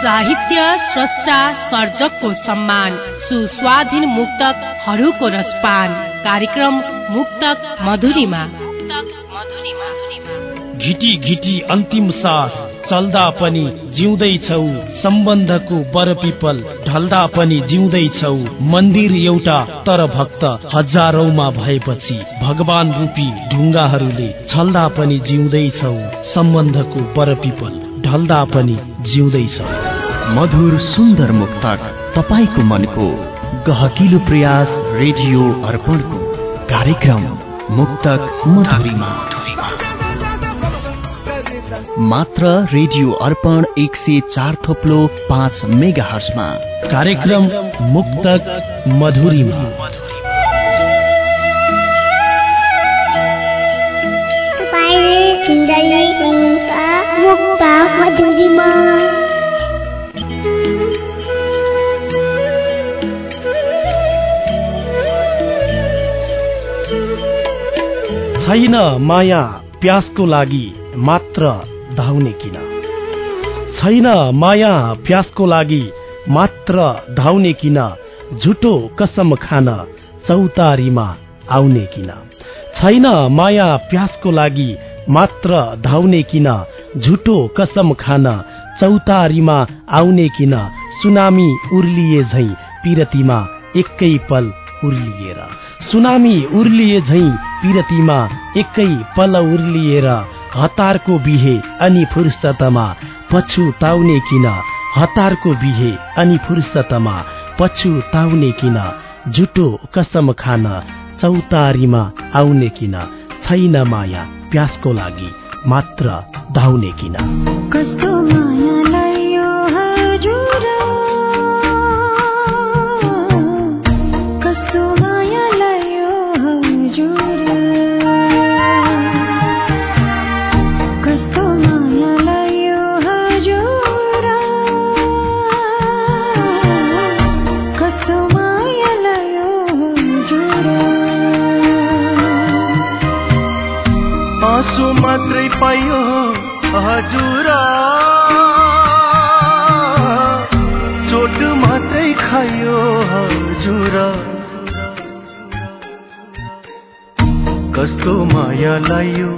साहित्य स्रष्टा सर्जकको सम्मान सुस्वाधीन मुक्तकहरूको रसपान कार्यक्रम मुक्तक मधुरीमा। घिटी घिटी अन्तिम सास चल्दा पनि जिउँदैछौ सम्बन्धको बरपिपल ढल्दा पनि जिउँदैछौ मन्दिर एउटा तर भक्त हजारौंमा भएपछि भगवान रूपी ढुङ्गाहरूले छल्दा पनि जिउँदैछौ सम्बन्धको बरपिपल ढल्दा पनि जिउँदैछ। मधुर सुन्दर मुक्तक तपाईँको मनको गहकिलो प्रयास रेडियो अर्पणको कार्यक्रम मुक्तक मधुरीमा। मात्र रेडियो अर्पण एक सय चार थोप्लो पाँच मेगा हर्समा कार्यक्रम मुक्तक मधुरीमा। छैन माया प्यासको लागि मात्र धाउने किन? छैन माया प्यासको लागि मात्र धाउने किन? झुटो कसम खान चौतारीमा आउने किन? छैन माया प्यासको लागि मात्र धाउने किन? झुटो कसम खान चौतारीमा आउने किन सुनामी उर्लिए झै पिरतीमा एकै पल उर्लिएर। सुनामी उर्लिए झै पिरतीमा एकै पल उर्लिएर हतारको बिहे अनि फुर्सतमा पछुताउने किन हतारको बिहे अनि फुर्सतमा पछुताउने किन झुटो कसम खान चौतारीमा आउने किन छैन माया प्यासको लागि। मात्र धाउने किन। कस्तो मायालाई पाइयो हजुर। चोट मात्रै खायो हजुर। कस्तो माया लायो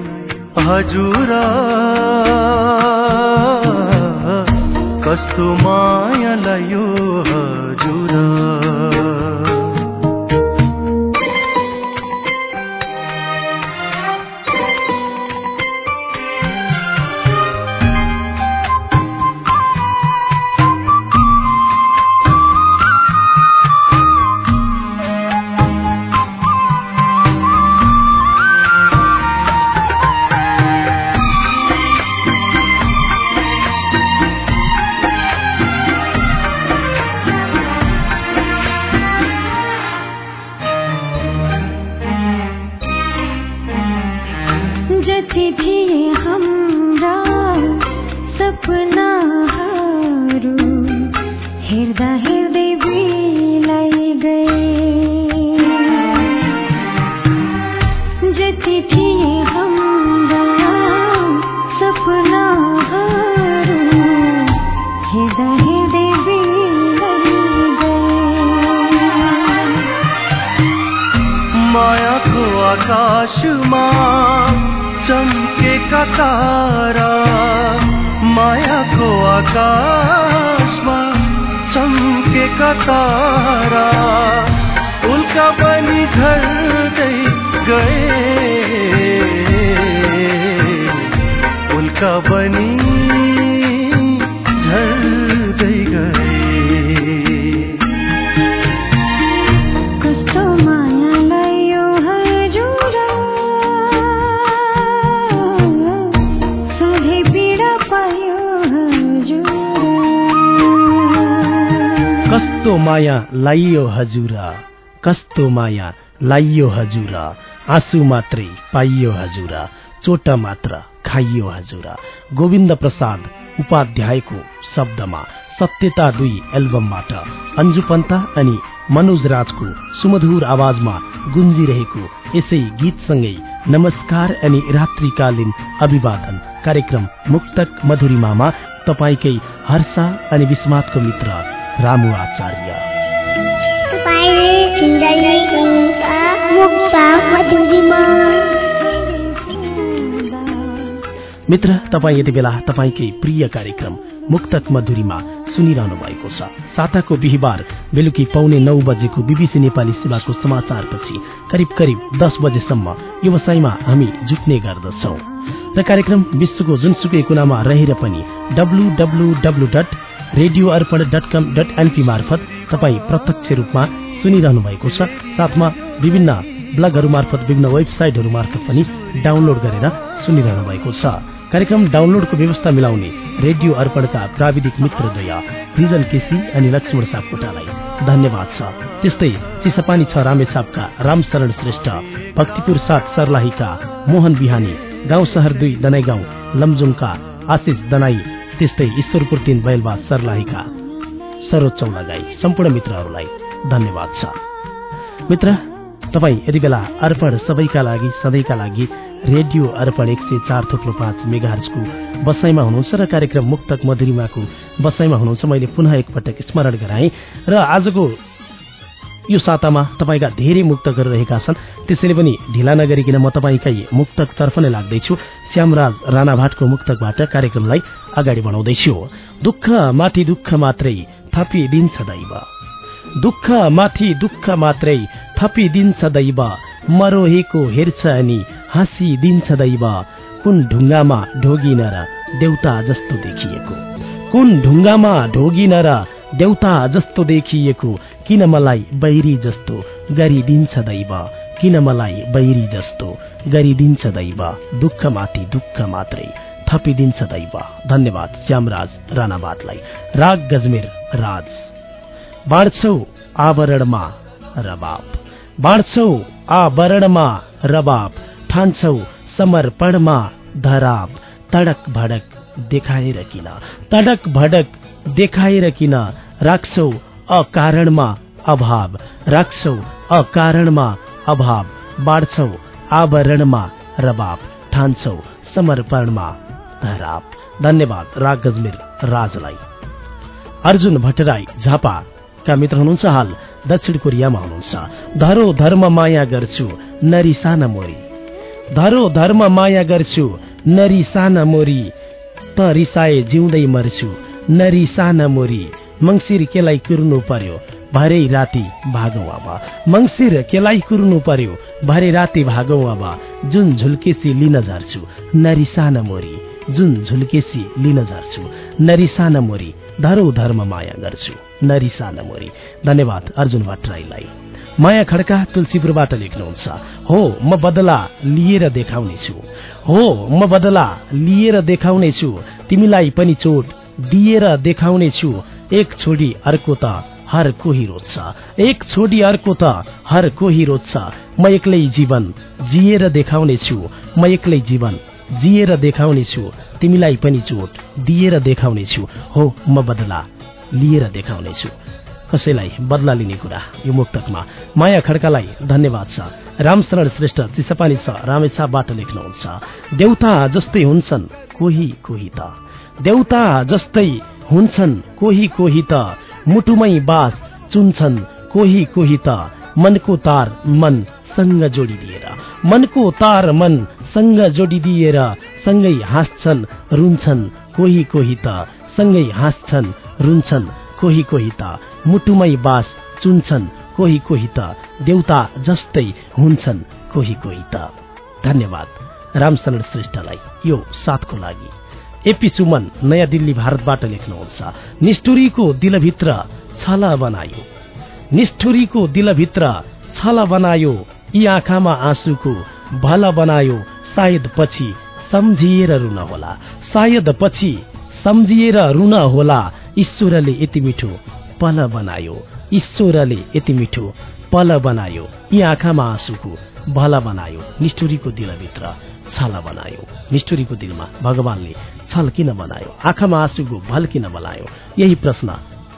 हजुर। कस्तो माया लायो चम्केका तारा मायाको आकाशमा चम्केका तारा उल्का पनि झर्दै गए। उल्का माया लाइयो हजुर कस्तो माया लाइयो हजुर आँसु मात्रै पाइयो हजुर चोट मात्र खाइयो हजुर। गोविन्द प्रसाद उपाध्यायको शब्दमा सत्यता दुई एल्बमबाट अन्जु पन्त अनि मनोज राजको सुमधुर आवाजमा गुन्जिरहेको यसै गीतसँगै नमस्कार अनि रात्रिकालीन अभिवादन कार्यक्रम मुक्तक मधुरिमामा तपाईँकै हर्षा अनि विस्मातको मित्र रामु आचार्य मित्र तपाईँ यति बेला तपाईँकै प्रिय कार्यक्रम मुक्तक मधुरीमा सुनिरहनु भएको छ। साताको बिहिबार बेलुकी पाउने नौ बजेको बीबीसी नेपाली सेवाको समाचारपछि करिब करिब दस बजेसम्म व्यवसायमा हामी जुट्ने गर्दछौ। र कार्यक्रम विश्वको जुनसुकै कुनामा रहेर पनि W dot radio Arpan dot com dot NP मार्फत तपाईँ प्रत्यक्ष रूपमा सुनिरहनु भएको छ। साथमा विभिन्न ब्लगहरू मार्फत विभिन्न वेबसाइटहरू मार्फत पनि डाउनलोड गरेर सुनिरहनु भएको छ। कार्यक्रम डाउनलोडको व्यवस्था मिलाउने रेडियो अर्पणका प्राविधिक मित्रद्वय रिजन केसी अनि लक्ष्मण सापकोटालाई। धन्यवाद छ। त्यस्तै चिसपानी छ रामेछापका रामशरण श्रेष्ठ भक्तिपुर साथ सर्लाहीका मोहन बिहानी गाउँ शहर दुई दनाई गाउँ लमजुङका आशिष दनाई त्यस्तै ईश्वरपुर तीन बैलबा सर्लाहीका सरोज चौलागाई सम्पूर्ण मित्रहरूलाई धन्यवाद छ। मित्र तपाईँ यति बेला अर्पण सबैका लागि सधैँका लागि रेडियो अर्पण एक सय चार थुप्रो पाँच मेगाहरजको बसाइमा हुनुहुन्छ र कार्यक्रम मुक्तक मधुरिमाको बसाइमा हुनुहुन्छ। मैले पुनः एकपटक स्मरण गराएँ र आजको यो सातामा तपाईँका धेरै मुक्तकहरू रहेका छन्। त्यसैले पनि ढिला नगरिकन म तपाईँकै मुक्तकतर्फ नै लाग्दैछु। श्यामराज राणाभाटको मुक्तकबाट कार्यक्रमलाई अगाडि बढाउँदैछु। दुःख माथि दुःख मात्रै थपिदिन्छ दैव। दुःख माथि दुःख मात्रै थपिदिन्छ दैव। मरोहेको हेर्छ अनि हाँसिदिन्छ दैव। कुन ढुङ्गामा ढोगिन र देउता जस्तो देखिएको? कुन ढुङ्गामा ढोगिन र देउता जस्तो देखिएको? किन मलाई बैरी जस्तो गरिदिन्छ दैव? किन मलाई बैरी जस्तो गरिदिन्छ दैव? दुःख माथि दुःख मात्रै थपिदिन्छ दैव। धन्यवाद श्यामराज राणावाटलाई राग गजमेर राज। बाँड्छौ आवरणमा रबाब। बाँड्छौ आवरणमा रबाब। ठान्छौ समर्पणमा धराब। तडक भडक देखाएर किन? तडक भडक देखाएर किन? राख्छौ अकारणमा अभाव राख्छौ अकारणमा अभाव बाँड्छौ आवरणमा रबाब ठान्छौ समर्पणमा धराब धन्यवाद राग गजमेर राजलाई अर्जुन भट्टराई झापाका मित्र हुनुहुन्छ हाल दक्षिण कोरियामा हुनुहुन्छ धरो धर्म माया गर्छु नरी साना मोरी धरो धर्म माया गर्छु नरी साना मोरी त रिसाए जिउँदै मर्छु नरी साना मोरी मङ्सिर केलाई कुर्नु पर्यो? भरे राति भागौ अब। मङ्सिर केलाई कुर्नु पर्यो? भरे राति भागौ अब। जुन झुल्केसी लिन झर्छु नरी साना मोरी। जुन झुल्केसी लिन झर्छु नरी साना मोरी। धरो धर्म माया गर्छु नरी साना मोरी। धन्यवाद अर्जुन भट्टराईलाई। माया खड्का तुलसीपुरबाट लेख्नुहुन्छ। हो म बदला लिएर देखाउनेछु। हो म बदला लिएर देखाउनेछु। तिमीलाई पनि चोट दिएर देखाउनेछु। एक छोडी अर्को त हर कोही रोज्छ। एक छोडी अर्को त हर कोही रोज्छ। म एक्लै जीवन जिएर देखाउनेछु। म एक्लै जीवन जिएर देखाउनेछु। तिमीलाई पनि चोट दिएर देखाउनेछु। हो म बदला लिएर देखाउनेछु। कसैलाई बदला लिने कुरा यो मुक्तकमा। माया खड्कालाई धन्यवाद छ रामशरण श्रेष्ठ चिसपानी छ रामेछापबाट लेख्नुहुन्छ। देउता जस्तै हुन्छन् कोही कोही त। देउता जस्तै हुन्छन्। कोही कोही त मुटुमै बास चुन्छन्। कोही कोही त मनको तार मन सँग जोडिदिएर। मनको तार मन सँग जोडिदिएर सँगै हाँस्छन् रुन्छन्। कोही कोही त सँगै हाँस्छन् रुन्छन्। कोही कोही त मुटुमै बास चुन्छन्। कोही कोही त देउता जस्तै हुन्छन्। कोही कोही त। धन्यवाद। रामशरण श्रेष्ठलाई यो साथको लागि। एपी सुमन नयाँ दिल्ली भारतबाट लेख्नुहुन्छ। निष्ठुरीको दिलभित्र छल बनायो। निष्ठुरीको दिलभित्र छल बनायो यी आँखामा आँसुको भल बनायो सायद पछि सम्झिएर रुन होला। सायद पछि सम्झिएर रुन होला ईश्वरले यति मिठो पल बनायो। ईश्वरले यति मिठो पल बनायो यी आँखामा आँसुको भल बनायो निष्ठुरीको दिलभित्र छल बनायो। निष्ठुरीको दिलमा भगवानले छल किन बनायो? आँखामा आँसुको भल किन बनायो? यही प्रश्न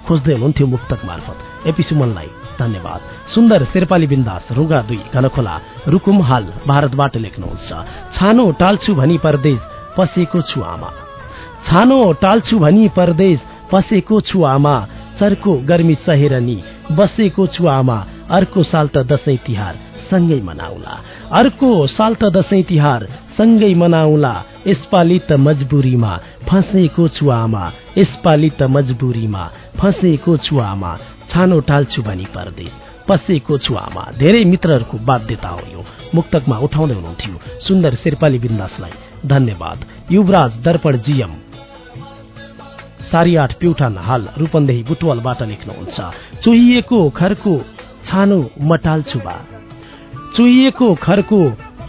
खोज्दै हुनुहुन्थ्यो मुक्तक मार्फत। एपी सुमनलाई धन्यवाद। सुन्दर शेर्पाली बिन्दास रुगा दुई घनखोला रुकुम हाल भारतबाट लेख्नुहुन्छ। छानो टाल्छु भनी परदेश पसेको छु आमा। छानो टाल्छु भनी परदेश पसेको छु आमा। चर्को गर्मी सहेर नि बसेको छु आमा। अर्को साल त दशैं तिहार सँगै मनाउला। अर्को साल त दशैं तिहार सँगै मनाउला। यसपालि त मजबुरीमा फँसेको छु आमा यसपालि त मजबुरीमा फँसेको छु आमा छानो टाल्छु भनी परदेश पसेको छु आमा धेरै मित्रहरूको बाध्यता हो यो। मुक्तकमा उठाउँदै हुनुहुन्थ्यो। सुन्दर शेर्पाली बिन्दासलाई धन्यवाद। युवराज दर्पण जीएम। सारी आठ प्युठान हाल रूपन्देही बुटवलबाट लेख्नुहुन्छ। चुहिएको खरको छानो म टाल्छु बा। चुहिएको खरको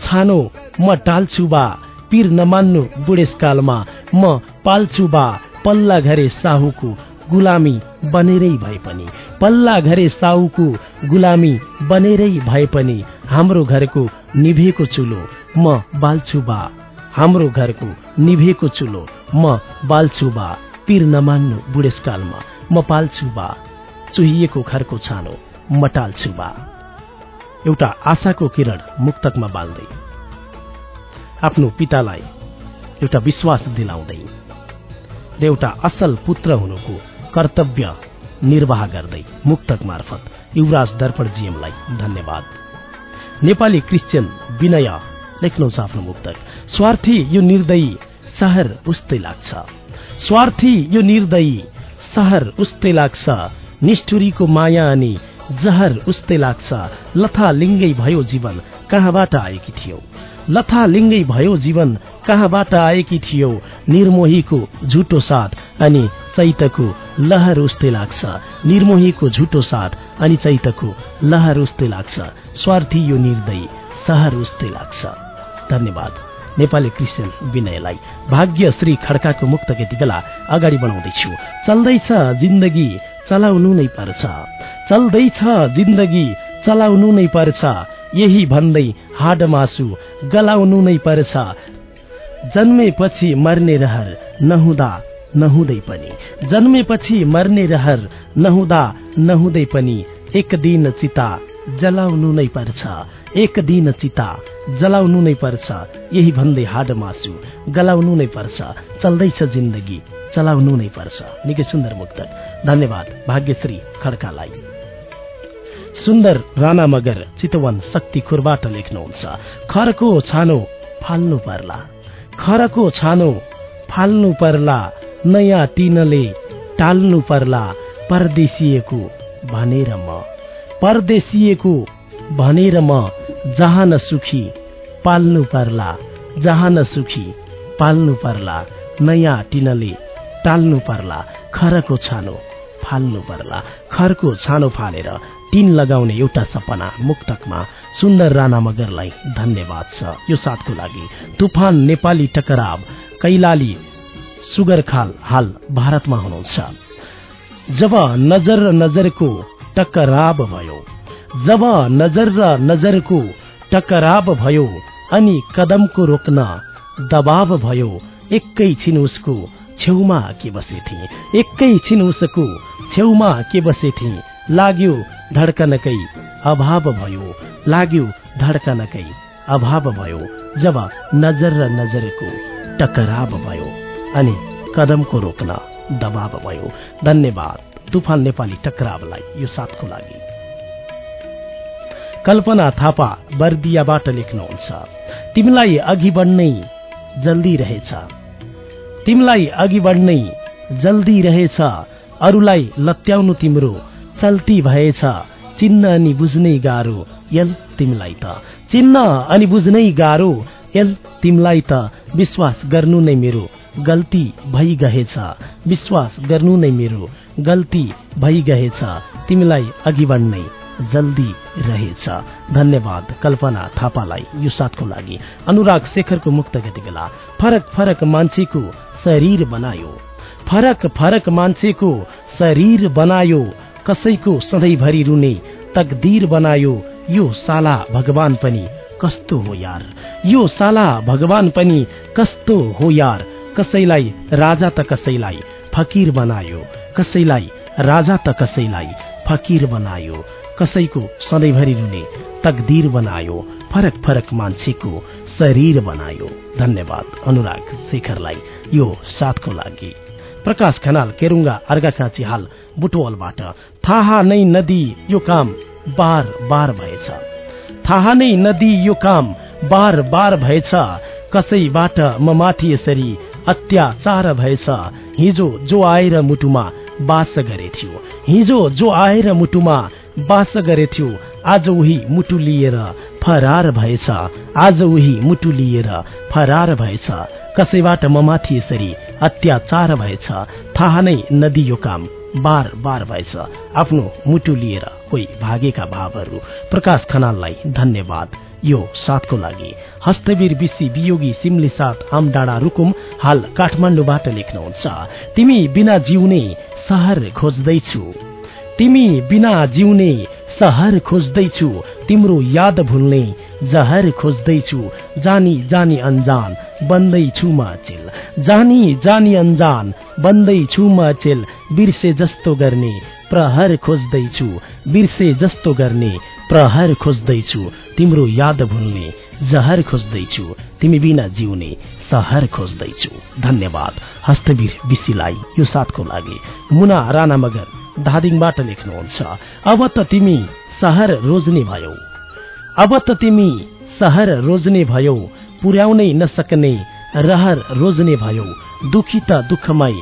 छानो म टाल्छु बा पीर नमान्नु बुढेसकालमा। म पाल्छु बा पल्ला घरे साहुको गुलामी बनेरै भए पनि। पल्ला घरे साहुको गुलामी बनेरै भए पनि हाम्रो घरको निभेको चुलो म बाल्छु बा। हाम्रो घरको निभेको चुलो म बाल्छु बा पीर नमान्नु बुढेसकालमा। म पाल्छु बा चुहिएको खरको छानो म टाल्छु बा। एउटा आशाको किरण मुक्तकमा बाल्दै। आफ्नो पितालाई एउटा विश्वास दिलाउँदै। र एउटा असल पुत्र हुनुको कर्तव्य निर्वाह गर्दै मुक्तक मार्फत युवराज दर्पण जीएमलाई धन्यवाद। नेपाली क्रिस्चियन विनय लेख्नुहुन्छ आफ्नो मुक्तक। स्वार्थी यो निर्दयी सहर उस्तै लाग्छ। स्वार्थी यो निर्दयी सहर उस्तै लाग्छ। निष्ठुरीको माया अनि जहर उस्तै लाग्छ। लथा लिङ्गै भयो जीवन कहाँबाट आएकी थियौ? लथा लिङ्गै भयो जीवन कहाँबाट आएकी थियौ? निर्मोहीको झुटो साथ अनि चैतको लहर उस्तै लाग्छ। निर्मोहीको झुटो साथ अनि चैतको लहर उस्तै लाग्छ। स्वार्थी यो निर्दयी सहर उस्तै लाग्छ। धन्यवाद। नेपाली क्रिस्चियन विनयलाई। भाग्य श्री खड्काको मुक्त यति बेला अगाडि बढाउँदैछु। चल्दैछ जिन्दगी चलाउनु नै पर्छ। चल्दैछ जिन्दगी चलाउनु नै पर्छ। यही भन्दै हाड मासु गलाउनु नै पर्छ। जन्मेपछि मर्ने रहर नहुँदा नहुँदै पनि। जन्मेपछि मर्ने रहर नहुँदा नहुँदै पनि एक दिन चिता जलाउनु नै पर्छ। एक दिन चिता जलाउनु नै पर्छ। यही भन्दै हाड मासु गलाउनु नै पर्छ। चल्दैछ जिन्दगी चलाउनु नै पर्छ। निकै सुन्दर मुक्तक धन्यवाद। भाग्यश्री खड्कालाई। सुन्दर राणा मगर चितवन शक्तिखुरबाट लेख्नुहुन्छ। खरको छानो फाल्नु पर्ला। खरको छानो फाल्नु पर्ला। नयाँ टिनले टाल्नु पर्ला। परदेशिएको भनेर म। परदेशिएको भनेर म जहाँ सुखी पाल्नु पर्ला। जहाँ सुखी पाल्नु पर्ला। नयाँ टिनले टाल्नु पर्ला खरको छानो फाल्नु पर्ला खरको छानो फालेर टिन लगाउने एउटा सपना मुक्तकमा सुन्दर राणा मगरलाई धन्यवाद छ। यो साथको लागि तुफान नेपाली टकराव कैलाली सुगरखाल हाल भारतमा हुनुहुन्छ। जब नजर र नजरको टकराव भयो जब नजर र नजरको टकराव भयो अनि कदमको रोक्न दबाव भयो एकैछिन उसको छेउमा के बसेथे एकैछिन उसको छेउमा के बसेथे लाग्यो धड्कनकै अभाव भयो। लाग्यो धड्कनकै अभाव भयो। जब नजर र नजरको टकराव भयो अनि कदमको रोक्न दबाव भयो। धन्यवाद। तुफान नेपाली टकरावलाई यो साथको लागि। कल्पना थापा बर्दियाबाट लेख्नुहुन्छ तिमीलाई अघि बढ्नै जल्दी रहेछ। तिमीलाई अघि बढ्नै जल्दी रहेछ। अरूलाई लत्याउनु तिम्रो चल्ती भएछ। चिन्न अनि बुझ्नै गाह्रो यल तिमीलाई त। चिन्न अनि बुझ्नै गाह्रो यल तिमीलाई त। विश्वास गर्नु नै मेरो गल्ती भइगएछ विश्वास गर्नु नै मेरो गल्ती भइगएछ तिमीलाई अघि बढ्नै जल्दी रहेछ। धन्यवाद कल्पना थापालाई यो साथको लागि। अनुराग शेखरको मुक्त गति बेला फरक फरक मान्छेको शरीर बनायो। फरक फरक मान्छेको शरीर बनायो। कसैको सधैँभरि रुने तकदीर बनायो। यो साला भगवान पनि कस्तो हो यार? यो साला भगवान पनि कस्तो हो यार? कसैलाई राजा त कसैलाई फकीर बनायो। कसैलाई राजा त कसैलाई फकीर बनायो। कसैको सधैँभरि रुने तकदीर बनायो। फरक फरक मान्छेको शरीर बनायो। धन्यवाद अनुराग शेखरलाई यो साथको लागि। प्रकाश खनाल केरुङ्गा अर्घाखाँची हाल बुटवलबाट। थाहा नै नदी यो काम बार बार भएछ। थाहा नै नदी यो काम बार बार भएछ। कसैबाट म माथि यसरी अत्याचार भएछ। हिजो जो आएर मुटुमा बास गरेथ्यो हिजो जो आएर मुटुमा बास गरेथ्यो आज उही मुटु लिएर फरार भएछ। आज उही मुटु लिएर फरार भएछ। कसैबाट म माथि यसरी अत्याचार भएछ? थाहा नै नदी यो काम। बार बार भएछ। आफ्नो मुटु लिएर कोही भागेका भावहरू। प्रकाश खनाललाई धन्यवाद। यो साथको लागि। हस्तवीर विशी वियोगी सिमले साथ आम डाँडा रुकुम हाल काठमाडौँबाट लेख्नुहुन्छ। तिमी बिना जिउने सहर खोज्दैछु। तिमी बिना जिउने सहर खोज्दैछु। तिम्रो याद भुल्ने जहर खोज्दैछु। जानी जानी अन्जान बन्दैछु म अचेल। जानी जानी अन्जान बन्दैछु म अचेल। बिर्से जस्तो गर्ने प्रहर खोज्दैछु। बिर्से जस्तो गर्ने प्रहर खोज्दैछु तिम्रो याद भुल्ने जहर खोज्दैछु तिमी बिना जिउने सहर खोज्दैछु। धन्यवाद। हस्तवीर विशीलाई यो साथको लागि। मुना राणा मगर धादिङबाट लेख्नुहुन्छ अब त तिमी सहर रोज्ने भयौ। अब त तिमी सहर रोज्ने भयौ। पुर्याउनै नसक्ने रहर रोज्ने भयौ। दुखी त दुःखमै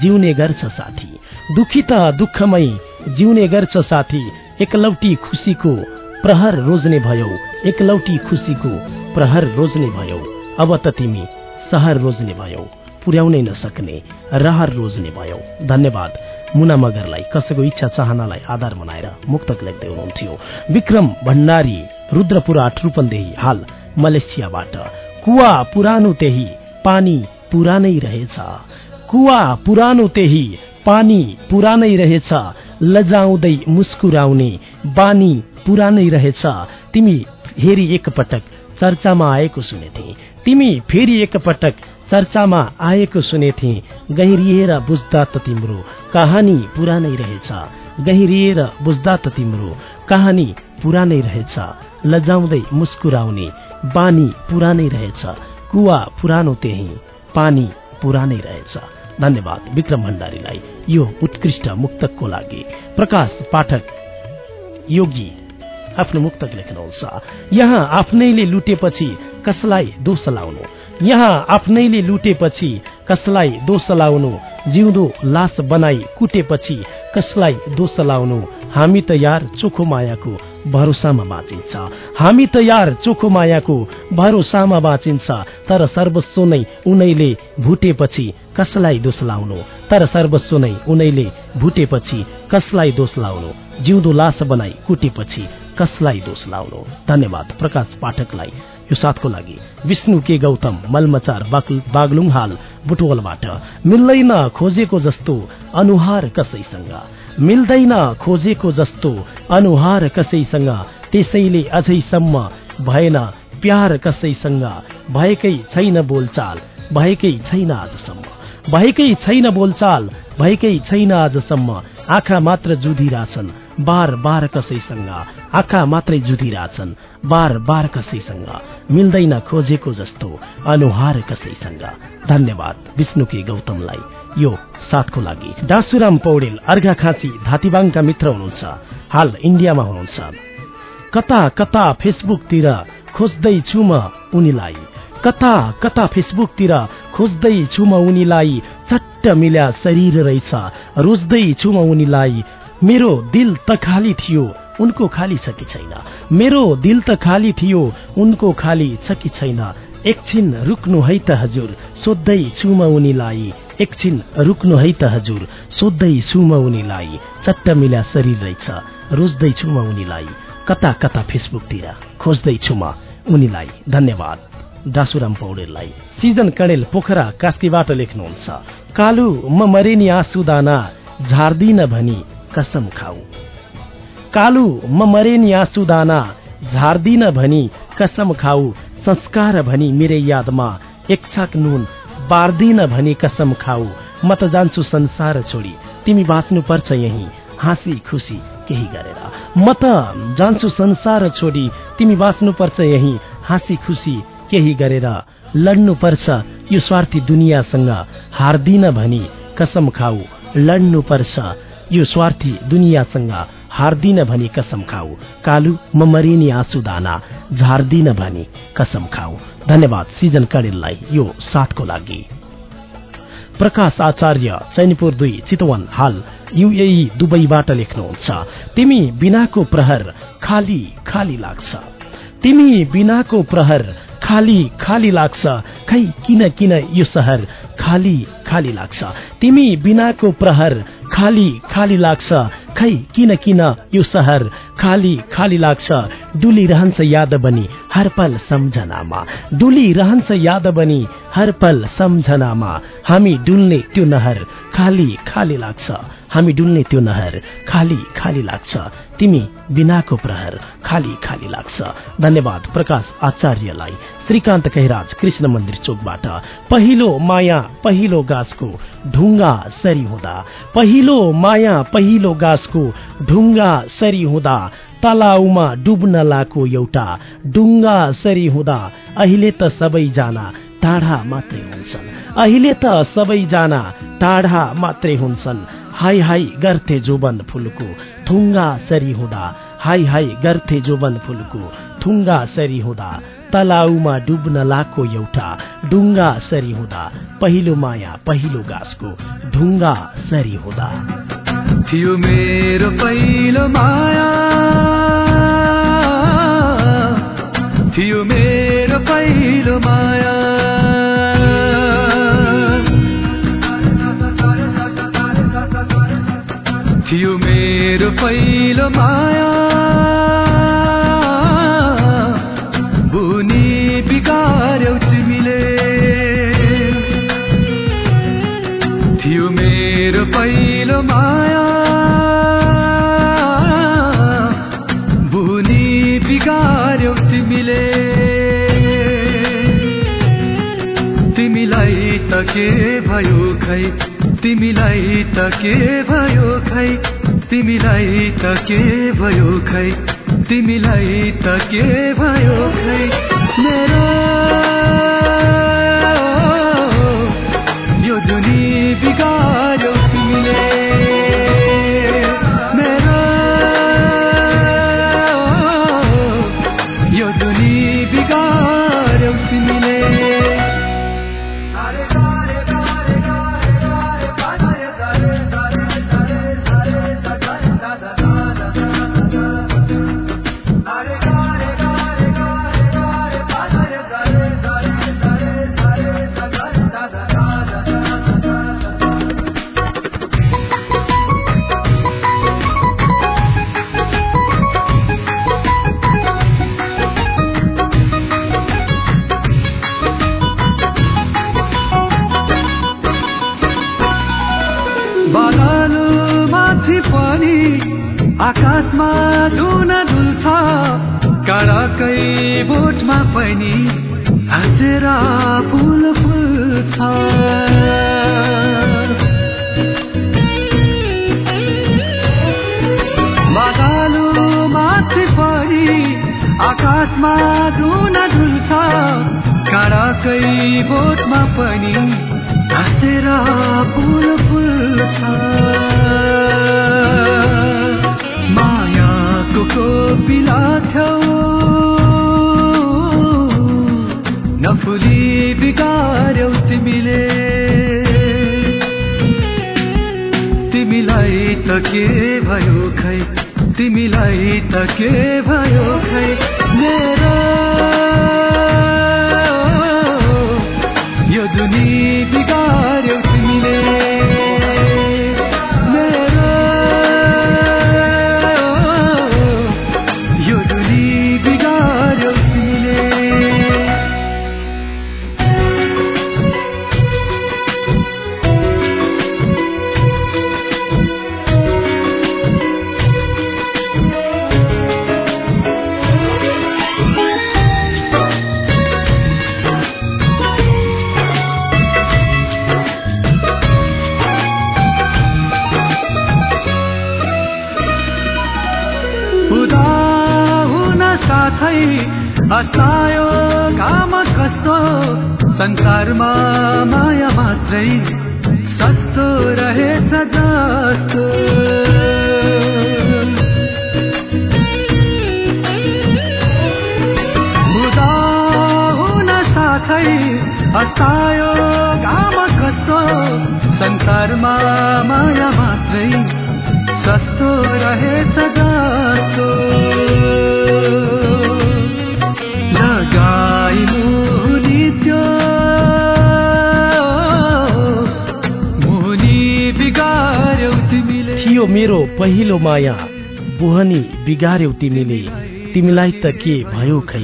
जिउने गर्छ साथी। दुखी त दुःखमै जिउने गर्छ साथी। एकलौटी खुसीको प्रहर रोज्ने भयौ। एकलौटी खुसीको प्रहर रोज्ने भयौ। अब त तिमी सहर रोज्ने भयौ। पुर्याउनै नसक्ने रहर रोज्ने भयौ। धन्यवाद। मुना मगरलाई कसैको इच्छा चाहनालाई आधार बनाएर मुक्तक लेख्दै हुनुहुन्थ्यो। विक्रम भण्डारी रुद्रपुरा रूपन्देही हाल मलेसियाबाट। कुवा पुरानो त्यही पानी पुरानै रहेछ। कुवा पुरानो त्यही पानी पुरानै रहेछ लजाउँदै मुस्कुराउने बानी पुरानै रहेछ। तिमी फेरि एकपटक चर्चामा आएको सुनेथे। तिमी फेरि एकपटक चर्चामा आएको सुनेथे। गहिरिएर बुझ्दा त तिम्रो कहानी पुरानै रहेछ। गहिरिएर बुझ्दा त तिम्रो कहानी पुरानै रहेछ। लजाउँदै मुस्कुराउने बानी पुरानै रहेछ। कुवा पुरानो त्यही पानी पुरानै रहेछ। धन्यवाद विक्रम भण्डारीलाई। यो उत्कृष्ट मुक्तकको लागि। प्रकाश पाठक योगी आफ्नो मुक्तक लेख्नुहुन्छ। यहाँ आफ्नैले लुटेपछि कसलाई दोष लाउनु? यहाँ आफ्नैले लुटेपछि कसलाई दोष लाउनु? जिउँदो लास बनाई कुटेपछि कसलाई दोष लाउनु? हामी त यार चोखो मायाको भरोसामा बाँचिन्छ। हामी त यार चोखो मायाको भरोसामा बाँचिन्छ। तर सर्वस्व नै उनैले भुटेपछि कसलाई दोष लाउनु? तर सर्वस्व नै उनैले भुटेपछि कसलाई दोष लाउनु? जिउँदो लास बनाई कुटेपछि कसलाई दोष लाउनु? धन्यवाद प्रकाश पाठकलाई। यो साथको लागि। विष्णु के गौतम मलमचार बागलुङ हाल बुटवलबाट। मिल्दैन खोजेको जस्तो अनुहार कसैसँग। मिल्दैन खोजेको जस्तो अनुहार कसैसँग। त्यसैले अझैसम्म भएन प्यार कसैसँग। भएकै छैन बोलचाल भएकै छैन आजसम्म। भएकै छैन बोलचाल भएकै छैन आजसम्म। आँखा मात्र जुधिरहेछन् बार बार कसैसँग। आँखा मात्रै जुधिरहेछन्। बार बार कसैसँग। मिल्दैन खोजेको जस्तो अनुहार कसैसँग। धन्यवाद विष्णुकी गौतमलाई। यो साथको लागि। डासुराम पौडेल अर्घाखाँची धातीबाङका मित्र हुनुहुन्छ। हाल इन्डियामा हुनुहुन्छ। कता कता फेसबुकतिर खोज्दैछु म उनीलाई। कता कता फेसबुकतिर खोज्दैछु म उनीलाई। चट्ट मिल्या शरीर रहेछ। रोज्दैछु म उनीलाई। मेरो दिल त खाली थियो। उनको खाली छ कि छैन? मेरो दिल त खाली थियो उनको खाली छ कि छैन? एकछिन रुक्नु है त हजुर सोध्दैछु म उनीलाई। एकछिन रुक्नु है त हजुर सोध्दैछु म उनीलाई। चट्ट मिल्या शरीर रहेछ रोज्दैछु म उनीलाई। कता कता फेसबुकतिर खोज्दैछु म उनीलाई। धन्यवाद। दासुराम पौडेललाई। सिजन कणेल पोखरा कास्कीबाट लेख्नुहुन्छ। कालु म मरेनी आँसु दाना झार्दिन भनी कसम खाऊ। कालु म मरेनी आँसु दाना झार्दिन भनी कसम खाऊ संस्कार भनी मेरै यादमा एक छाक नुन बार्दिन भनी कसम खाऊ म त जान्छु संसार छोडी तिमी बाँच्नु पर्छ यही हाँसी खुसी केही गरेर। म त जान्छु संसार छोडी तिमी बाँच्नुपर्छ यही हाँसी खुसी केही गरेर। लड्नुपर्छ यो स्वार्थी दुनियाँसँग हार्दिन भनी कसम खाऊ लड्नुपर्छ यो स्वार्थी दुनियाँसँग हार्दिन भनी कसम खाऊ। कालु म मरिनी आँसु दाना झार्दिन भनी कसम खाऊ। धन्यवाद सिजन कडेललाई यो साथको लागि। प्रकाश आचार्य चैनपुर दुई चितवन हाल युएई दुबईबाट लेख्नुहुन्छ। तिमी बिनाको प्रहर खाली खाली लाग्छ। तिमी बिनाको प्रहर खाली खाली लाग्छ। खै किन किन यो सहर खाली खाली लाग्छ? तिमी बिनाको प्रहर खाली खाली लाग्छ। खै किन किन यो सहर खाली खाली लाग्छ? डुली रहन्छ याद बनी हर पल सम्झनामा। डुली रहन्छ याद बनी हर पल सम्झनामा। हामी डुल्ने त्यो नहर खाली खाली लाग्छ। हामी डुल्ने त्यो नहर खाली खाली लाग्छ। तिमी बिनाको प्रहर खाली खाली लाग्छ। धन्यवाद प्रकाश आचार्यलाई। श्रीकान्त कैराज कृष्ण मन्दिर चोकबाट। पहिलो माया पहिलो गाँसको ढुङ्गा सरी हुँदा। पहिलो माया पहिलो गाँसको ढुङ्गा सरी हुँदा। तलाउमा डुब्न लाको एउटा डुङ्गा सरी हुँदा। अहिले त सबैजना टाढा मात्रै हुन्छन्। अहिले त सबैजना टाढा मात्रै हुन्छन्। हाई हाई गर्थे जोबन फुलको थुङ्गा सरी हुँदा। हाई हाई गर्थे जोबन फुलको थुङ्गा सरी हुँदा। तलाउमा डुब्न लाको एउटा डुङ्गा सरी हुँदा पहिलो माया पहिलो गाँसको ढुङ्गा सरी हुँदा। थियो मेरो पहिलो माया। थियो मेरो पहिलो माया। थियो मेरो पहिलो माया। माया। बुनी तिमीले। तिमीलाई त के भयो खै? तिमीलाई त के भयो खै? तिमीलाई त के भयो खै? तिमीलाई त के भयो खै? मेरो यो जुनी बिगार्यौ आकाशमा धुन डुल्छ काँडाकै बोटमा पनि हाँसेर फुल फुल्छ। मायाको कोपिला छेउ नफुली बिगार्यौ तिमीले। तिमीलाई त के भयो खै? तिमीलाई त के भयो खै? मेरो अस्तायो काम कस्तो? संसारमा माया मात्रै सस्तो रहेछ जस्तो। हुँदा हुन साथै अस्तायो काम कस्तो? संसारमा माया मात्रै सस्तो रहेछ थियो मेरो पहिलो माया। बुहनी बिगार्यौ तिमीले तिमीलाई त के भयो खै?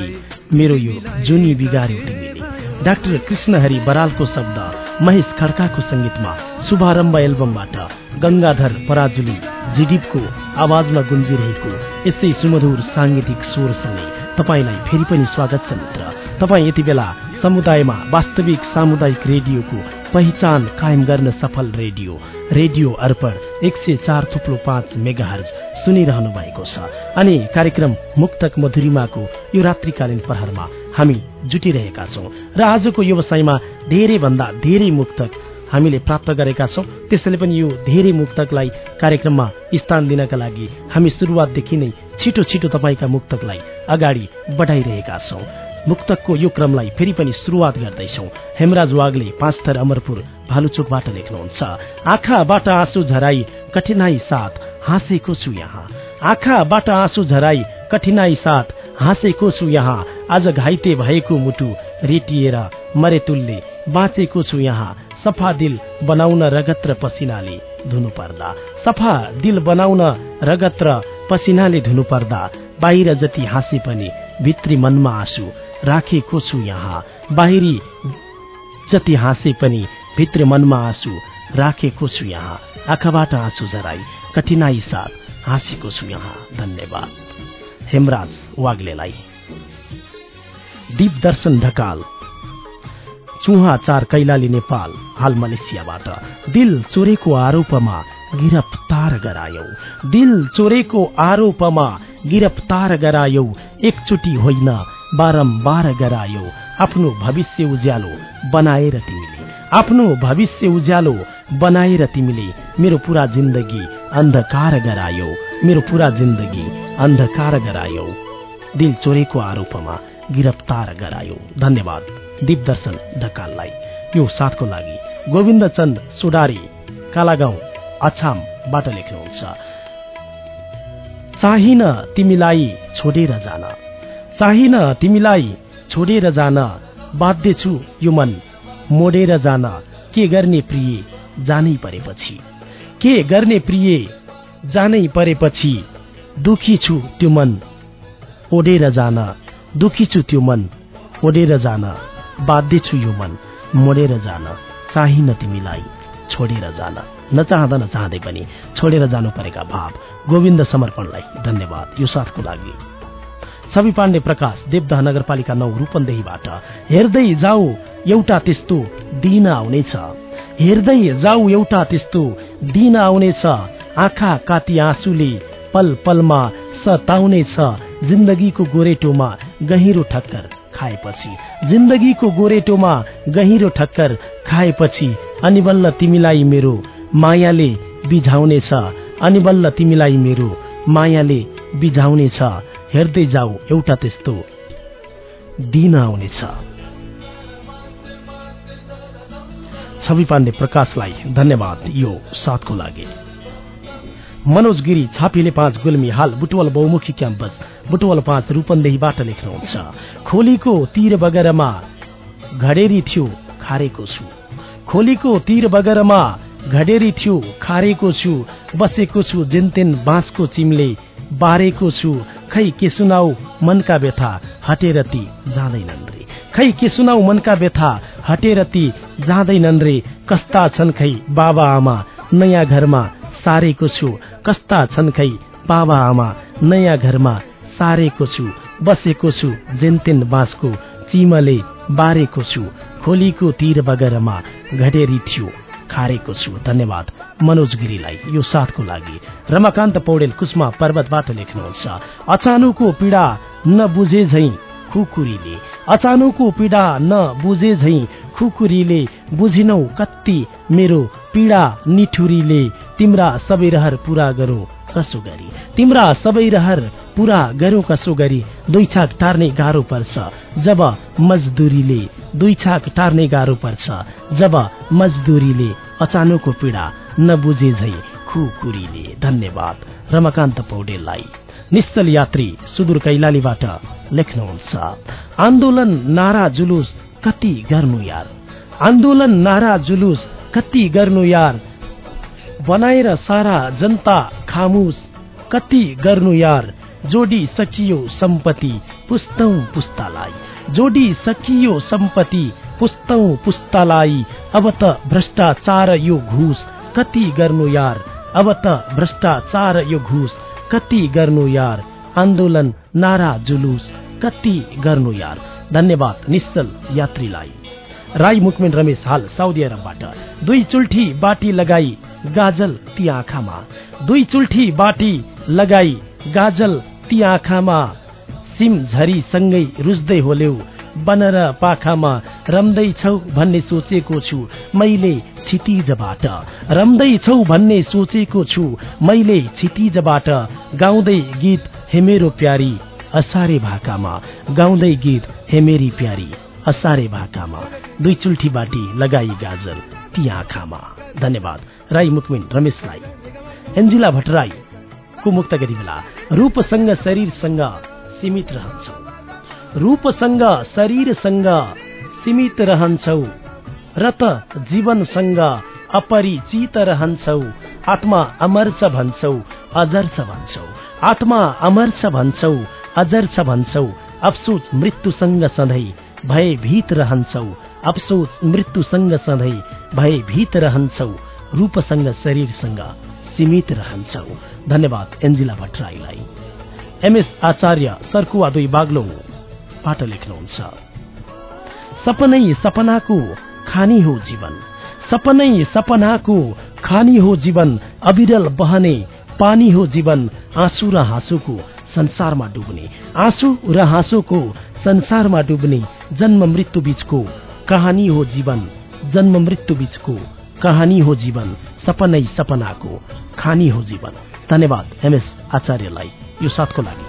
मेरो यो जुनी बिगार्यौ तिमीले डाक्टर कृष्णहरि बरालको शब्द महेश खड्काको संगीतमा शुभारम्भ एल्बमबाट गंगाधर पराजुली जिडिपको आवाजमा गुन्जिरहेको यस्तै सुमधुर सांगीतिक स्वरसँगै तपाईँलाई फेरि पनि स्वागत छ मित्र। तपाईँ यति बेला समुदायमा वास्तविक सामुदायिक रेडियोको पहिचान कायम गर्न सफल रेडियो। रेडियो अर्पण एक सय चार थुप्लो पाँच मेगाहर्ज सुनिरहनु भएको छ। अनि कार्यक्रम मुक्तक मधुरिमाको यो रात्रिकालीन प्रहरमा हामी जुटिरहेका छौं र आजको व्यवसायमा धेरैभन्दा धेरै मुक्तक हामीले प्राप्त गरेका छौं। त्यसैले पनि यो धेरै मुक्तकलाई कार्यक्रममा स्थान दिनका लागि हामी शुरूआतदेखि नै छिटो छिटो तपाईँका मुक्तकलाई अगाडि बढाइरहेका छौं। मुक्तकको यो क्रमलाई फेरि पनि शुरूआत गर्दैछौ। हेमराज वागले पाँच थर अमरपुर भालुचोकबाट लेख्नुहुन्छ। आँखाबाट आँसु झराई कठिनाई साथ हाँसेको छु यहाँ। आँखाबाट आँसु झराई कठिनाई साथ हाँसेको छु यहाँ। आज घाइते भएको मुटु रेटिएर मरेतुलले बाँचेको छु यहाँ। सफा दिल बनाउन रगत र पसिनाले धुनु पर्दा सफा दिल बनाउन रगत र पसिनाले धुनु पर्दा बाहिर जति हाँसे पनि भित्री मनमा आँसु राखेको छु यहाँ। बाहिरी जति हाँसे पनि भित्र मनमा आँसु राखेको छु यहाँ। आँखाबाट आँसु झराई कठिनाई साथ हाँसेको छु यहाँ। धन्यवाद। हेमराज वाग्लेलाई। दीप दर्शन ढकाल। चुहा चार कैलाली नेपाल हाल मलेसियाबाट। दिल चोरेको आरोपमा गिरफ्तार गरायौ। दिल चोरेको आरोपमा गिरफ्तार गरायौ। एकचोटि होइन बारम्बार गरायौ आफ्नो भविष्य उज्यालो बनाएर तिमीले। आफ्नो भविष्य उज्यालो बनाएर तिमीले। मेरो पुरा जिन्दगी अन्धकार गरायौ मेरो पुरा जिन्दगी अन्धकार गरायौ दिल चोरेको आरोपमा गिरफ्तार गरायौ। धन्यवाद। दीपदर्शन ढकाललाई। यो साथको लागि गोविन्द चन्द सुडारी कालागाउँ अछामबाट लेख्नुहुन्छ। चाहिन तिमीलाई छोडेर जान। चाहिन तिमीलाई छोडेर जान बाध्य छु यो मन मोडेर जान के गर्ने प्रिय जानै परेपछि। के गर्ने प्रिय जानै परेपछि दुखी छु त्यो मन ओडेर जान दुखी छु त्यो मन ओडेर जान बाध्य छु यो मन मोडेर जान चाहिन तिमीलाई छोडेर जान। नचाहँदा नचाहँदै पनि छोडेर जानु परेका भाव गोविन्द समर्पणलाई धन्यवाद। यो साथको लागि छवि पाण्डे प्रकाश देवदह नगरपालिका नौ रूपन्देहीबाट। हेर्दै जाऊ एउटा त्यस्तो दिन आउनेछ। हेर्दै जाऊ एउटा त्यस्तो दिन आउनेछ। आँखा काती आँसुले पल पलमा सताउनेछ। जिन्दगीको गोरेटोमा गहिरो ठक्कर खाएपछि। जिन्दगीको गोरेटोमा गहिरो ठक्कर खाएपछि अनि बल्ल तिमीलाई मेरो मायाले बिझाउनेछ। अनि बल्ल तिमीलाई मेरो मायाले बिझाउनेछ हेर्दै जाऊ एउटा त्यस्तो दिन आउनेछ छवि पाण्डे प्रकाशलाई धन्यवाद यो साथको लागि। मनोज गिरी छापीले पाँच गुल्मी हाल बुटवल बहुमुखी क्याम्पस। बुटवल पाँच रूपन्देहीबाट लेख्नुहुन्छ खोलीको तिर बगरमा घडेरी थियो खारेको छु। खोलीको तिर बगरमा घडेरी थियो खारेको छु बसेको छु जेन्तेन बाँसको चिम्ले बारेको छु। खै के सुनाऊ मनका व्यथा हटेर ती जाँदैनन् रे। खै के सुनाऊ मनका व्यथा हटेर ती जाँदैनन् रे। कस्ता छन् खै बाबा आमा नयाँ घरमा सारेको छु। कस्ता छन् खै बाबा आमा नयाँ घरमा सारेको छु। बसेको छु जेन्तेन बाँसको चिमले बारेको छु। खोलीको तिर बगरमा घटेरी थियो। खारेको छु। धन्यवाद। मनोज गिरीलाई। यो साथको लागि रमाकान्त पौडेल कुष्मा पर्वतबाट लेख्नुहुन्छ। अचानोको पीडा नबुझे झै खुकुरीले। अचानोको पीडा नबुझे झै खुकुरीले। बुझिनौ कति मेरो पीडा निठुरीले। तिम्रा सबै रहर पूरा गरौँ। कसो गरी तिम्रा सबै रहर पूरा गरौँ कसो गरी दुई छाक टार्ने गाह्रो पर्छ। जब मजदुरीले दुई छाक टार्ने गाह्रो पर्छ। जब मजदुरीले अचानोको पीडा नबुझे झै खुकुरीले। धन्यवाद। रमाकान्त पौडेललाई। निश्चल यात्री सुदूर कैलालीबाट लेख्नुहुन्छ आन्दोलन नारा जुलुस कति गर्नु यार? आन्दोलन नारा जुलुस कति गर्नु यार? बनाएर सारा जनता खामुस कति गर्नु यार? जोडी सकियो सम्पत्ति पुस्तौं पुस्तालाई। जोडी सकियो सम्पत्ति पुस्तौं पुस्तालाई। अब त भ्रष्टाचार यो घुस कति गर्नु यार? अब त भ्रष्टाचार यो घुस कति गर्नु यार? आन्दोलन नारा जुलुस कति गर्नु यार? धन्यवाद निश्चल यात्रीलाई। राई मुकमेन रमेश हाल साउदी अरबबाट। दुई चुल्ठी बाटी लगाई गाजल ती आँखामा दुई चुल्ठी बाटी लगाई गाजल ती आँखामा सिम झरी सँगै रुच्दै होल्यौ बनर पाखामा रम्दैछौ भन्ने सोचेको छु मैले क्षितिजबाट। रम्दैछौ भन्ने सोचेको छु मैले क्षितिजबाट। गाउँदै गीत हे मेरो प्यारी असारे भाकामा। गाउँदै गीत हे मेरी प्यारी असारे भाकामा। दुई चुल्ठी बाटी लगाई गाजल ती आँखामा धन्यवाद। राई मुकमिन रमेशलाई। एन्जिला भट्टराईको मुक्त गरी बेला रूपसँग शरीरसँग सीमित रहन्छौ। रूपसँग शरीरसँग सीमित रहन्छौ। र त जीवनसँग अपरिचित रहन्छौ। आत्मा अमर छ भन्छौ अजर छ भन्छौ। आत्मा अमर छ भन्छौ अजर छ भन्छौ। अफसोच मृत्युसँग सधैँ भयभीत रहन्छौ। अफसोच मृत्युसँग सधैँ भयभीत रहन्छौ रूपसँग शरीरसँग सीमित रहन्छौ। धन्यवाद एन्जिला भट्टराईलाई। एमएस आचार्य सर्कुवा दुई बाग्लोबाट लेख्नुहुन्छ। सपनै सपनाको खानी हो जीवन। सपनै सपनाको खानी हो जीवन। अविरल बहने पानी हो जीवन। आँसु र हाँसोको संसारमा डुब्ने। आँसु र हाँसोको संसारमा डुब्ने जन्म मृत्यु बीचको कहानी हो जीवन जन्म मृत्यु बीचको कहानी हो जीवन सपनै सपनाको खानी हो जीवन। धन्यवाद एमएस आचार्यलाई यो साथको लागि।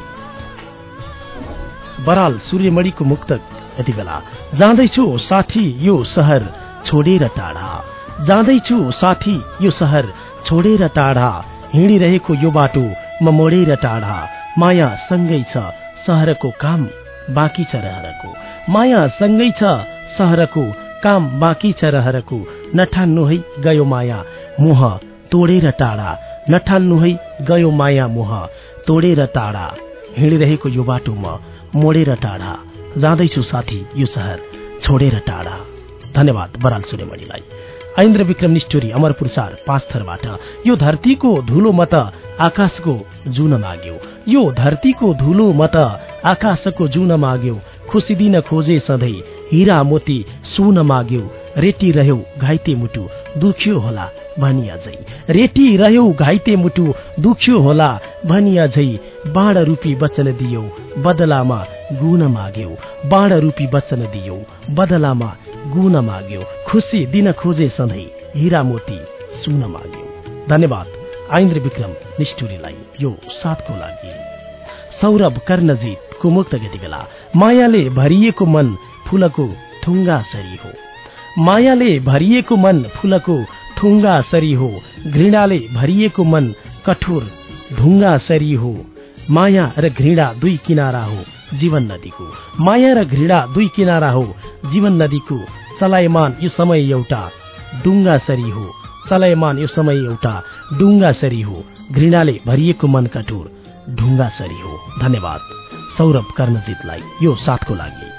बराल सूर्यमणिको मुक्त यति बेला। जाँदैछु साथी यो सहर छोडेर टाढा। जाँदैछु साथी यो सहर छोडेर टाढा। हिँडिरहेको यो बाटो म मोडेर टाढा। माया सँगै छ सहरको काम बाँकी छ रहरको। माया सँगै छ सहरको काम बाँकी छ रहरको नठान्नु है गयो माया मोह तोडेर टाढा। नठान्नु है गयो माया मोह तोडेर टाढा। हिँडिरहेको यो बाटो म मोडेर टाढा। जाँदैछु साथी यो सहर छोडेर टाढा। धन्यवाद बराल सूर्यमणिलाई ऐन्द्र विक्रम निष्ठुरी अमर पुरसार पाँच थरबाट यो धरतीको धुलो मत आकाशको जुन माग्यो। यो धरतीको धुलो मत आकाशको जुन माग्यो। खुसी दिन खोजे सधैँ। हिरा मोती सुन माग्यो रेटी रह्यौ घाइते मुटु दुख्यो होला भनिया झै। रेटी रह्यौ घाइते मुटु दुख्यो होला भनिया झै। बाण रूपी वचन दियौ बदलामा गुण माग्यौ। बाण रूपी वचन दियौ बदलामा गुण माग्यो। खुसी दिन खोजे सधैँ हिरा मोती सुन माग्यो। धन्यवाद आइन्द्र विक्रम निष्ठुरीलाई यो साथको लागि। सौरभ कर्णजीतको मुक्त गति बेला मायाले भरिएको मन फूलको थुङ्गा सरी हो। मायाले भरिएको मन फूलको थुङ्गा सरी हो। घृणाले भरिएको मन कठोर ढुङ्गा सरी हो। माया र घृणा दुई किनारा हो जीवन नदीको। माया र घृणा दुई किनारा हो जीवन नदीको। चलायमान यो समय एउटा डुङ्गा सरी हो। चलायमान यो समय एउटा डुङ्गा सरी हो। घृणाले भरिएको मन कठोर ढुङ्गा सरी हो। धन्यवाद। सौरभ कर्णजितलाई यो साथको लागि।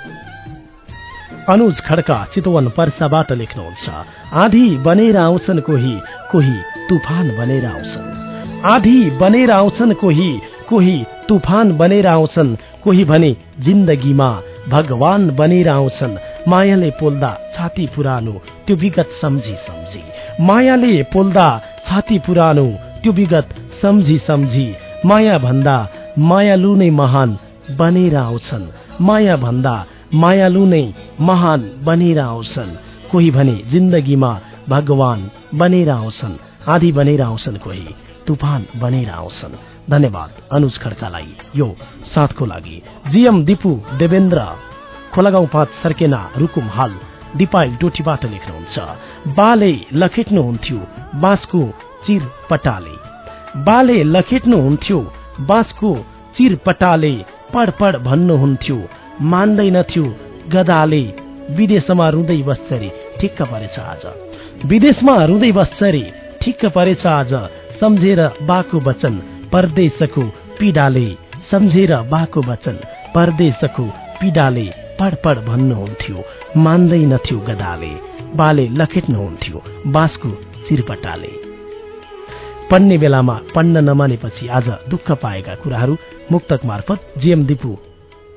अनुज खड्का चितवन पर्साबाट लेख्नुहुन्छ। आधी बनेर आउँछन् कोही कोही तुफान बनेर आउँछन्। आधी बनेर आउँछन् कोही कोही तुफान बनेर आउँछन्। कोही भने जिन्दगीमा भगवान बनेर आउँछन्। मायाले पोल्दा छाती पुरानो त्यो विगत सम्झी सम्झी। मायाले पोल्दा छाती पुरानो त्यो विगत सम्झी सम्झी। माया भन्दा मायालु नै महान बनेर आउँछन्। माया भन्दा मायालु नै महान बनेर आउँछन् कोही भने जिन्दगीमा भगवान बनेर आउँछन् आधी बनेर आउँछन् कोही तुफान बनेर आउँछन् धन्यवाद अनुज खड्कालाई यो साथको लागि। जीएम दिपु देवेन्द्र खोलागाउँ पाँच सर्केना रुकुम हाल दिपाइल डोटीबाट लेख्नुहुन्छ। बाले लखेट्नुहुन्थ्यो बाँसको चिर पटाले बाले लखेट्नुहुन्थ्यो बाँसको चिर पटाले पढ पढ भन्नुहुन्थ्यो मान्दैनथ्यो गदाले विदेशमा रुँदै बस्छरे ठिक्क परेछ आज। विदेशमा रुँदै बस्छरे ठिक्क परेछ आज। सम्झेर बाको वचन परदेशको पीडाले। सम्झेर बाको वचन परदेशको पीडाले पढ भन्नुहुन्थ्यो। मान्दैनथ्यो गदाले। बाले लखेट्नुहुन्थ्यो बाँसको चिरपटाले पढ्ने बेलामा पढ्न नमानेपछि आज दुःख पाएका कुराहरू मुक्तक मार्फत जीएम दिपु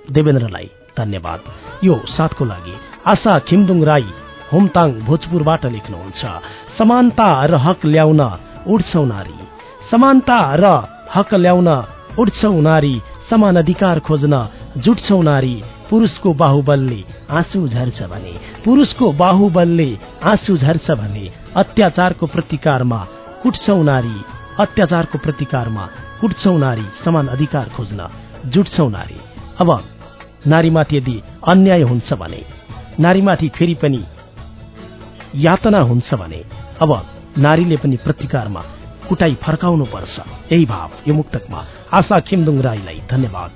देवेन्द्रलाई धन्यवाद। यो साथको लागि आशा खिमदुङ राई होमताङ भोजपुरबाट लेख्नुहुन्छ समानता र हक ल्याउन उड्छौ नारी। समानता र हक ल्याउन उड्छौ नारी समान अधिकार खोज्न जुट्छौ नारी। पुरुषको बाहुबलले आँसु झर्छ भने पुरुषको बाहुबलले आँसु झर्छ भने अत्याचारको प्रतिकारमा कुट्छौ नारी। अत्याचारको प्रतिकारमा कुट्छौ नारी समान अधिकार खोज्न जुट्छौ नारी। अब नारीमाथि यदि अन्याय हुन्छ भने नारीमाथि फेरि पनि यातना हुन्छ भने अब नारीले पनि प्रतिकारमा कुटाई फर्काउनु पर्छ। यही भाव यो मुक्तकमा। आशा खिमदुङ राईलाई धन्यवाद।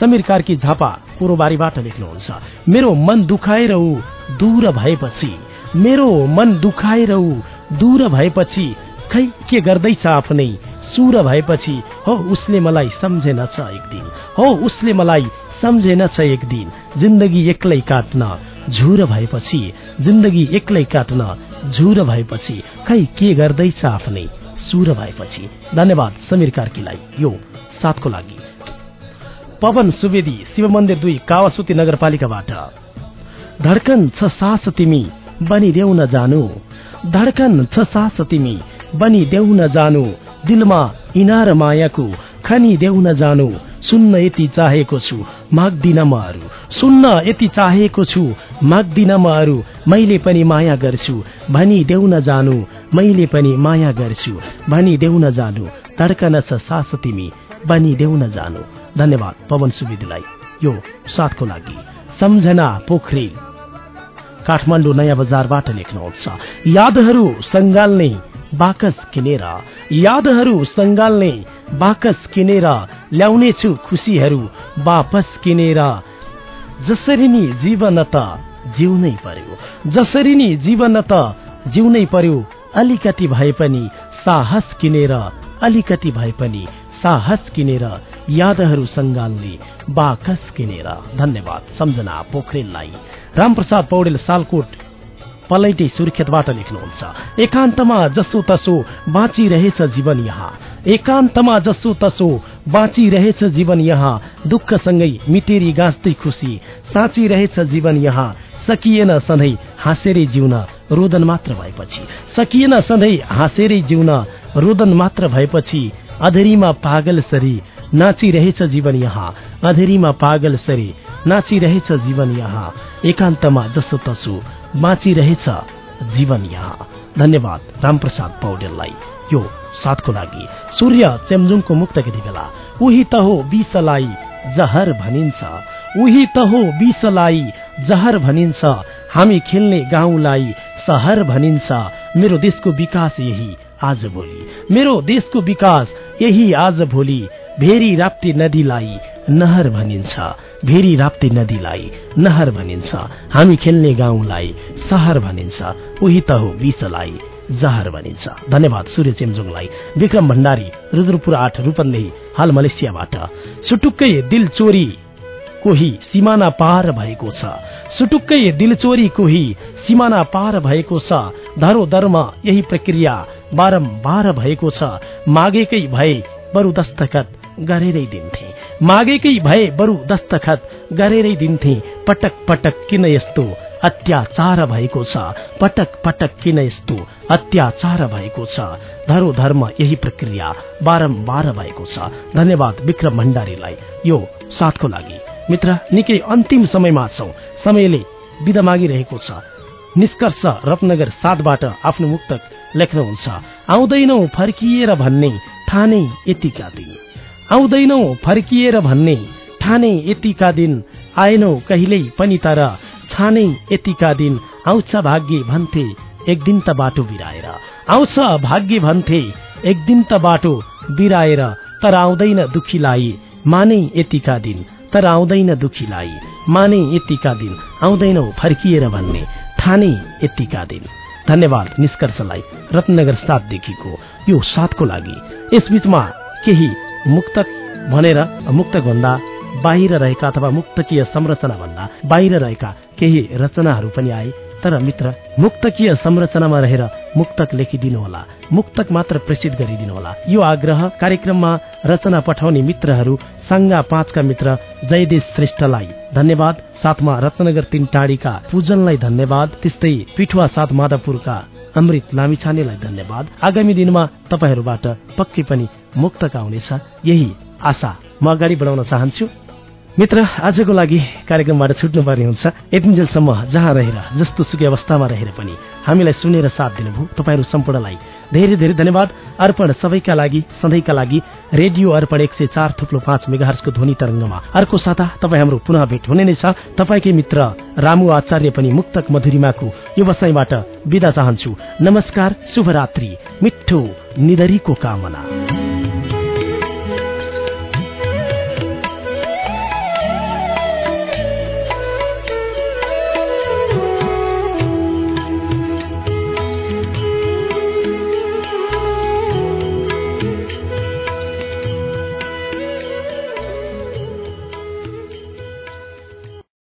समीर कार्की झापा पूर्वबारीबाट लेख्नुहुन्छ मेरो मन दुखाएर ऊ दूर भएपछि मेरो मन दुखाएर ऊ दूर भएपछि खै के गर्दैछ आफ्नै? सुर भएपछि हो उसले मलाई सम्झेनछ एक दिन हो उसले मलाई सम्झेनछ एक दिन जिन्दगी एक्लै काट्न झुर भएपछि जिन्दगी एक्लै काट्न झुर भएपछि खै के गर्दैछ आफ्नै सुर भएपछि। धन्यवाद समीर कार्कीलाई यो साथको लागि। पवन सुवेदी शिव मन्दिर दुई कावासुती नगरपालिकाबाट। धड्कन छ सास तिमी बनिदेऊ न जानु। धड्कन छ सास तिमी बनिदेऊ न जानु। दिलमा इनार मायाको खनी देऊ न जानु। सुन्न यति चाहेको छु माग्दिन म अरू सुन्न यति चाहेको छु माग्दिन म अरू मैले पनि माया गर्छु भनी देऊ न जानु। मैले पनि माया गर्छु भनी देऊ न जानु। धड्कन छ सास तिमी बनी देऊ न जानु। धन्यवाद पवन सुवेदीलाई। यो साथको लागि। सम्झना पोखरेल। काठमाडौँ नयाँ बजारबाट लेख्नुहुन्छ। यादहरू सङ्गाल्ने बाकस किनेर यादहरू सङ्गाल्ने बाकस किनेर ल्याउनेछु खुसीहरू वापस किनेर। जसरी नि जीवन त जिउनै पर्यो जसरी नि जीवन त जिउनै पर्यो अलिकति भए पनि साहस किनेर अलिकति भए पनि साहस किनेर यादहरू सङ्गाल्ने बाकस किनेर। धन्यवाद सम्झना पोखरेललाई। रामप्रसाद पौडेल सालकोट पलैटे सुर्खेतबाट लेख्नुहुन्छ। एकान्तमा जसो तसो बाँचिरहेछ जीवन यहाँ। एकान्तमा जसो तसो बाँचिरहेछ जीवन यहाँ। दुःखसँगै मितेरी गाँच्दै खुसी साँचिरहेछ जीवन यहाँ। सकिएन सधैँ हाँसेरै जिउन रोदन मात्र भएपछि। सकिएन सधैँ हाँसेरै जिउन रोदन मात्र भएपछि अधेरीमा पागल सरी नाचिरहेछ जीवन यहाँ। अधेरीमा पागल सरी नाचिरहेछ जीवन यहाँ। एकान्तमा जसो तसो बाँचिरहेछ जीवन यहाँ। धन्यवाद रामप्रसाद पौडेललाई। यो साथको लागि सूर्य चेम्जुङको मुक्त यति बेला उही त हो विषलाई जहर भनिन्छ। उही त हो विषलाई जहर भनिन्छ। हामी खेल्ने गाउँलाई सहर भनिन्छ। मेरो देशको विकास यही आज भोलि। मेरो देशको विकास यही आज भोलि। भेरी राप्ती नदीलाई नहर भनिन्छ। भेरी राप्ती नदीलाई नहर भनिन्छ। हामी खेल्ने गाउँलाई सहर भनिन्छ। उही त हो विषलाई जहर भनिन्छ। धन्यवाद सूर्य चेम्जुङलाई। विक्रम भण्डारी रुद्रपुर आठ रूपन्देही हाल मलेसियाबाट। सुटुक्कै दिल चोरी कोही सिमाना पार भएको छ। सुटुक्कै दिल चोरी कोही सिमाना पार भएको छ। धरो धर्म यही प्रक्रिया बारम्बार भएको छ। मागेकै भए बरु दस्तखत गरेरै दिन्थे। मागेकै भए बरु दस्तखत गरेरै दिन्थे। पटक पटक किन यस्तो? अत्याचार भएको छ। पटक पटक किन यस्तो? अत्याचार भएको छ। धरो धर्म यही प्रक्रिया बारम्बार भएको छ। धन्यवाद विक्रम भण्डारीलाई। यो साथको लागि। मित्र निकै अन्तिम समयमा छौ। समयले विदा मागिरहेको छ। निष्कर्ष रत्नगर सातबाट आफ्नो मुक्तक लेख्नुहुन्छ। आउँदैनौ फर्किएर भन्ने ठाने यतिका दिन। आउँदैनौ फर्किएर भन्ने। ठाने यतिका दिन आएनौ कहिल्यै पनि तर छाने यतिका दिन आउँछ भाग्य भन्थे एक दिन त बाटो बिराएर। आउँछ भाग्य भन्थे एक दिन त बाटो बिराएर तर आउँदैन दुखीलाई माने यतिका दिन तर आउँदैन दुखीलाई माने यतिका दिन आउँदैनौ फर्किएर भन्ने ठाने यतिका दिन। धन्यवाद निष्कर्षलाई रत्नगर सातदेखिको यो साथको लागि। यसबीचमा केही मुक्तक भनेर मुक्तक भन्दा बाहिर रहेका अथवा मुक्तकीय संरचना भन्दा बाहिर रहेका केही रचनाहरू पनि आए। तर मित्र मुक्तकीय संरचनामा रहेर मुक्तक लेखिदिनुहोला। मुक्तक मात्र प्रेषित गरिदिनुहोला। यो आग्रह कार्यक्रममा रचना पठाउने मित्रहरू साङ्गा पाँचका मित्र जयदेश श्रेष्ठलाई धन्यवाद। साथमा रत्नगर तीन टाढीका पूजनलाई धन्यवाद। त्यस्तै पिठुवा साथ माधवपुरका अमृत लामिछानेलाई धन्यवाद। आगामी दिनमा तपाईँहरूबाट पक्कै पनि मुक्तक आउनेछ यही आशा म अगाडि बढाउन चाहन्छु। मित्र आजको लागि कार्यक्रमबाट छुट्नुपर्ने हुन्छ। यतिन्जेलसम्म जहाँ रहेर जस्तो सुकै अवस्थामा रहेर पनि हामीलाई सुनेर साथ दिनुभयो। तपाईँहरू सम्पूर्णलाई धेरै धेरै धन्यवाद। अर्पण सबैका लागि सधैँका लागि रेडियो अर्पण एक सय चार थुप्लो पाँच मेगाहरसको ध्वनि तरङ्गमा। अर्को साता तपाईँ हाम्रो पुनः भेट हुने नै छ। तपाईँकै मित्र रामु आचार्य पनि मुक्तक मधुरिमाको यो बसाइबाट विदा चाहन्छु। नमस्कार शुभरात्रि। मिठो निदरीको कामना।